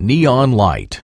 Neon light.